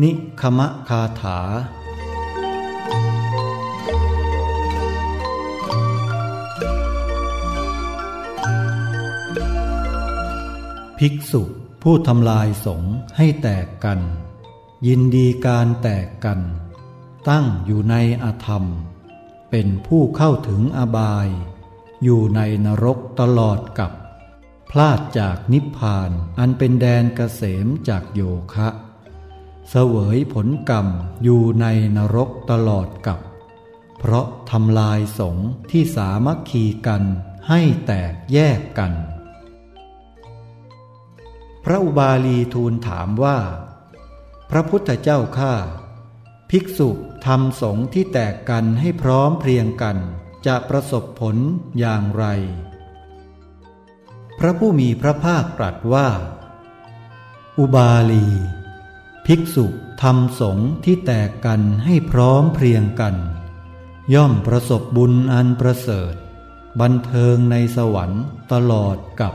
นิคมะคาถา ภิกษุผู้ทำลายสงให้แตกกัน ยินดีการแตกกัน ตั้งอยู่ในอธรรม เป็นผู้เข้าถึงอบาย อยู่ในนรกตลอดกับ พลาดจากนิพพานอันเป็นแดนเกษมจากโยคะ เสวยผลกรรมอยู่ในนรกตลอดกับ เพราะทำลายสงที่สามัคคีกันให้แตกแยกกัน พระอุบาลีทูลถามว่า พระพุทธเจ้าข้าภิกษุทำสงที่แตกกันให้พร้อมเพรียงกันจะประสบผลอย่างไร พระผู้มีพระภาคตรัสว่า อุบาลี ภิกษุทำสงฆ์ที่แตกกันให้พร้อมเพรียงกัน ย่อมประสบบุญอันประเสริฐ บันเทิงในสวรรค์ตลอดกับ